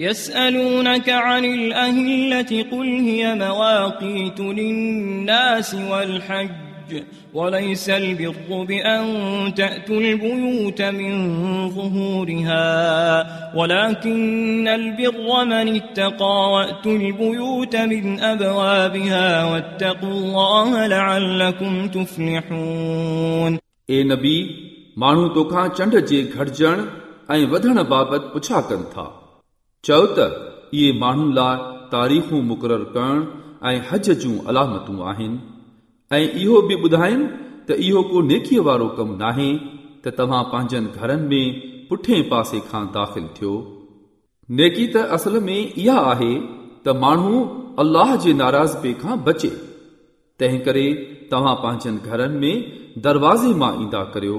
يسألونك عن الأهلة قل هي مواقيت للناس والحج وليس البر بأن تأتوا البيوت من ظهورها ولكن البر من اتقى وأتوا البيوت من أبوابها واتقوا الله لعلكم تفلحون ए नबी माण्हू तोखां चंड जे घटिजण ऐं वधण बाबति पुछा कनि था چئو ته اهي ماڻهن لاءِ تاريخون مقرر ڪرڻ ۽ حج جون علامتون آهن. ۽ اهو به ٻڌائين ته اهو ڪو نيڪيءَ وارو ڪم ناهي ته توهان پنهنجن گهرن ۾ پٺئين پاسي کان داخل ٿيو. نيڪي ته اصل ۾ اها آهي ته ماڻهو الله جي ناراضپي کان بچي. تنهن ڪري توهان پنهنجن گهرن ۾ دروازي مان ايندا ڪريو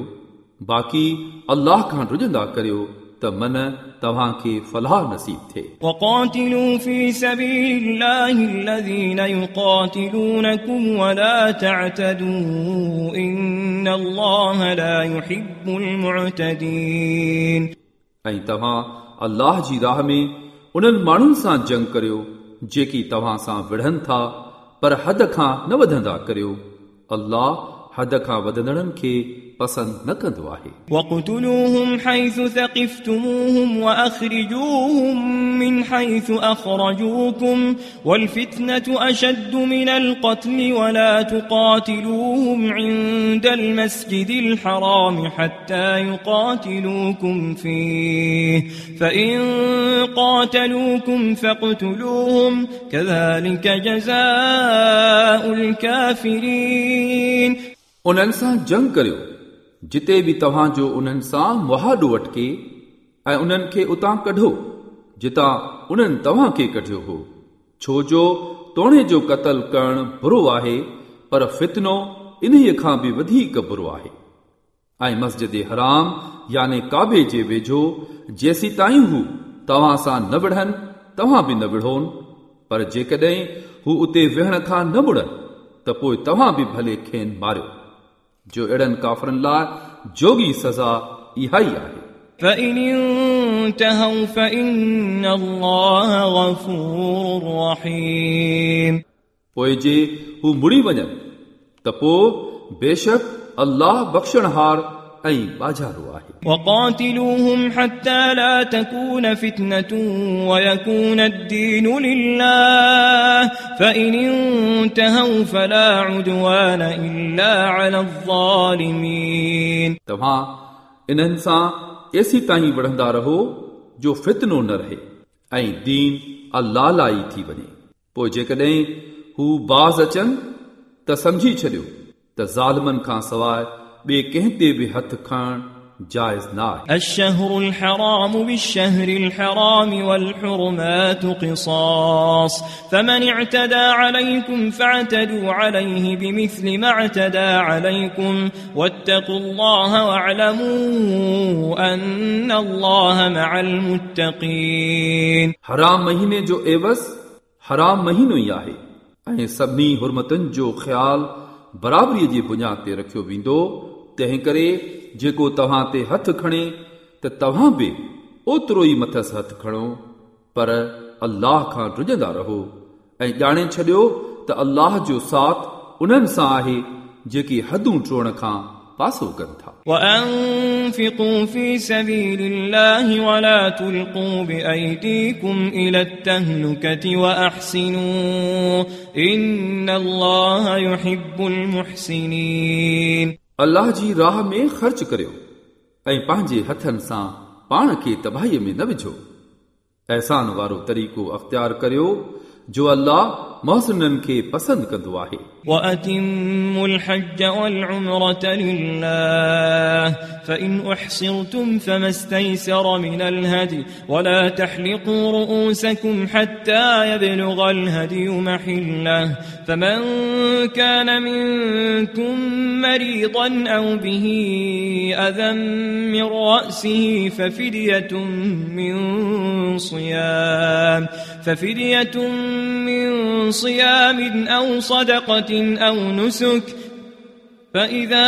باقي الله کان رجندا ڪريو त मन तव्हांखे फलाह नसीब थिए وقاتلوا في سبيل الله الذين يقاتلونكم ولا تعتدوا إن الله لا يحب المعتدين ऐं तव्हां अल्लाह जी राह में उन्हनि माण्हुनि सां जंग करियो जेकी तव्हां सां विढ़नि था पर हद खां न वधंदा करियो अल्लाह हद खां वधंदड़नि खे पसंदि न कंदो आहे واقتلوهم حيث ثقفتموهم وأخرجوهم من حيث أخرجوكم والفتنة أشد من القتل ولا تقاتلوهم عند المسجد الحرام حتى يقاتلوكم فيه فإن قاتلوكم فاقتلوهم كذلك جزاء الكافرين उन्हनि सां जंग करियो। जिते बि तव्हांजो उन्हनि सां मुहाॾो अटके ऐं उन्हनि खे उतां कढो, जितां उन्हनि तव्हां खे कढियो हो। छो जो तोणे जो क़तल करणु बुरो आहे, पर फितनो इन्हीअ खां बि वधीक बुरो आहे। ऐं मस्जिद हराम, याने काबे जे वेझो, जेसी ताईं हू तव्हां सां न विढ़नि, तव्हां बि न विढ़ोन। पर जेकॾहिं हू उते विहण खां न मुड़नि, त पोइ तव्हां बि भले खेनि मारियो। जो अहिड़नि काफ़रनि लाइ जोगी सज़ा इहा ई आहे فإن انتهوا فإن الله غفور رحيم पोइ जे हू मुड़ी वञनि त पोइ बेशक अल्लाह बख़्शणहार ऐं बाज़ारो आहे وقاتلوهم حتى لا تكون فتنة ويكون الدين لله فإن انتهوا فلا عدوان إلا على الظالمين तव्हां इन्हनि सां एसी ताईं वढ़ंदा रहो जो फितनो न रहे ऐं दीन अल्लाह लाइ थी वञे पोइ जेकॾहिं हू बाज़ अचनि त समझी छॾियो त ज़ालमनि खां सवाइ ॿिए कंहिं ते बि हथु खणणु जाइज़ न आहे الشهر الحرام بالشهر الحرام والحرمات قصاص فمن اعتدى عليكم فاعتدوا عليه بمثل ما اعتدى عليكم واتقوا الله واعلموا أن الله مع المتقين हराम महीने जो एवस हराम महीनो ई आहे ऐं सभिनी हुरमतुनि जो ख़्यालु बराबरीअ जी बुनियाद ते रखियो वेंदो तंहिं करे जेको तव्हां ते हथु खणे त तव्हां बि ओतिरो ई मथसि हथु खणो पर अल्लाह खां रुजंदा रहो ऐं ॼाणे छॾियो त अल्लाह जो साथ उन्हनि सां आहे जेकी हदूं टोड़ण खां पासो कनि था وأنفقوا في سبيل الله ولا تلقوا بأيديكم إلى التهلكة وأحسنوا إن الله يحب المحسنين अल्लाह जी राह में ख़र्च करियो ऐं पंहिंजे हथनि सां पाण खे तबाहीअ में न विझो अहसान वारो तरीक़ो अख़्तियार करियो जो अल्लाह मोहसिननि खे पसंदि कंदो आहे وأتموا الحج والعمرة لله فإن أحصرتم فما استيسر من الهدي ولا تحلقوا رؤوسكم حتى يبلغ الهدي محله فمن كان منكم مريضا أو به أذى من رأسه ففدية من صيام ففدية من صيام أو صدقة أو نسك فإذا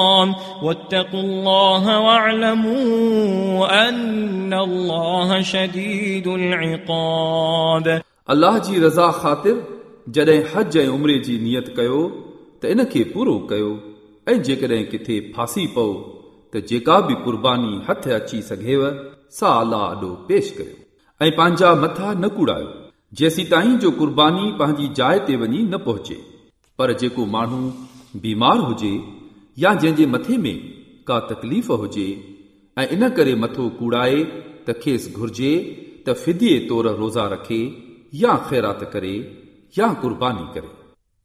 واتقوا الله واعلموا أن الله شديد العقاب अलाह जी रज़ा ख़ातिर जॾहिं हज ऐं उमिरे जी नियत कयो त इन खे पूरो कयो ऐं जेकॾहिं किथे फासी पओ त जेका बि कुर्बानी हथ अची सघेव सा अलाह ॾो पेश करियो ऐं पंहिंजा मथा न कूड़ायो जेसी ताईं जो कुर्बानी पंहिंजी जाइ ते वञी न पहुचे पर जेको माण्हू बीमार हुजे يا جنهن جي مٿي ۾ ڪا تڪليف هجي ۽ ان ڪري مٿو ڪوڙائي ته کيس گهرجي ته فديءَ طور روزا رکي يا خيرات ڪري يا قرباني ڪري.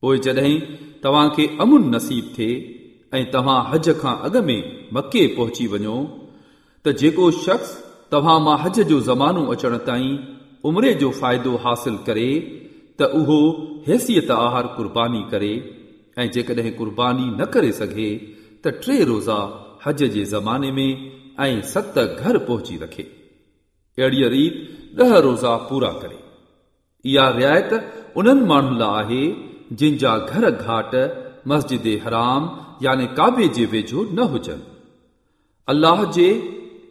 پوءِ جڏهن توهان کي امن نصيب ٿئي ۽ توهان حج کان اڳ ۾ مڪي پهچي وڃو ته جيڪو شخص توهان مان حج جو زمانو اچڻ تائين عمري جو فائدو حاصل ڪري ته اهو حيثيت آهر قرباني ڪري ۽ جيڪڏهن قرباني نه ڪري سگهي ته ٽي روزا حج جي زماني ۾ ۽ ست گهر پهچي رکي. اهڙيءَ ريت ڏهه روزا پورا ڪري. اها رعايت انهن ماڻهن لاءِ آهي جن جا گهر گهاٽ مسجد حرام يعني ڪعبي جي ويجهو نه هجن. الله جي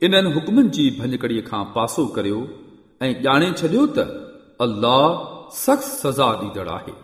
انهن حڪمن جي ڀڃڪڙيءَ کان پاسو ڪريو ۽ ڄاڻي ڇڏيو ته الله سخت سزا ڏيندڙ آهي